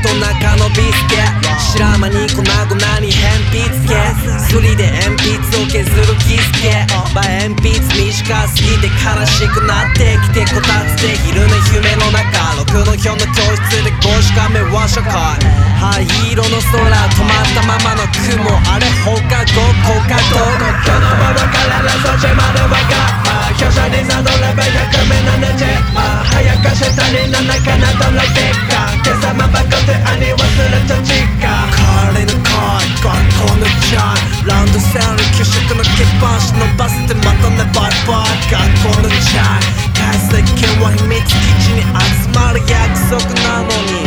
中のビスケ。白間に粉々に鉛筆け。すりで鉛筆を削るキスケま鉛筆短すぎて悲しくなってきてこたつで昼寝夢の中。六の表の教室で5時間目は社会灰色の空止まったまま。チャイランドセル給食の切符足伸ばせてまたねバイバイ学校のチャイ解析は秘密基地に集まる約束なのに。